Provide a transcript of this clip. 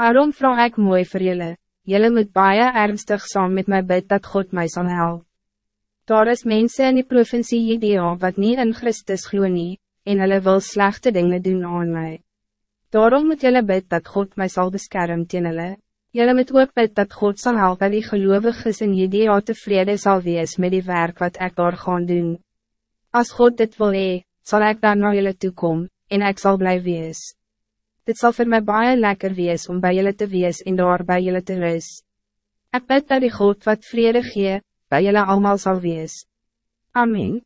Waarom vraag ik mooi voor jullie? Jullie moet baie ernstig saam met my bid dat God mij zal helpen. Daar is mensen in die provincie Judea wat niet in Christus glo nie, en hulle wil slechte dingen doen aan mij. Daarom moet jullie bid dat God mij zal beschermen teen hulle. Jullie moet ook bid dat God zal helpen die gelovigen in Judea tevreden zal wees met die werk wat ik daar gaan doen. Als God dit wil hee, zal ik dan naar jullie toe kom, en ik zal blijven wees. Dit zal voor mij baie lekker wees om bij jullie te wees en daar bij jullie te rus. Ik bid dat die God wat vrede gee, bij jullie allemaal zal wees. Amen.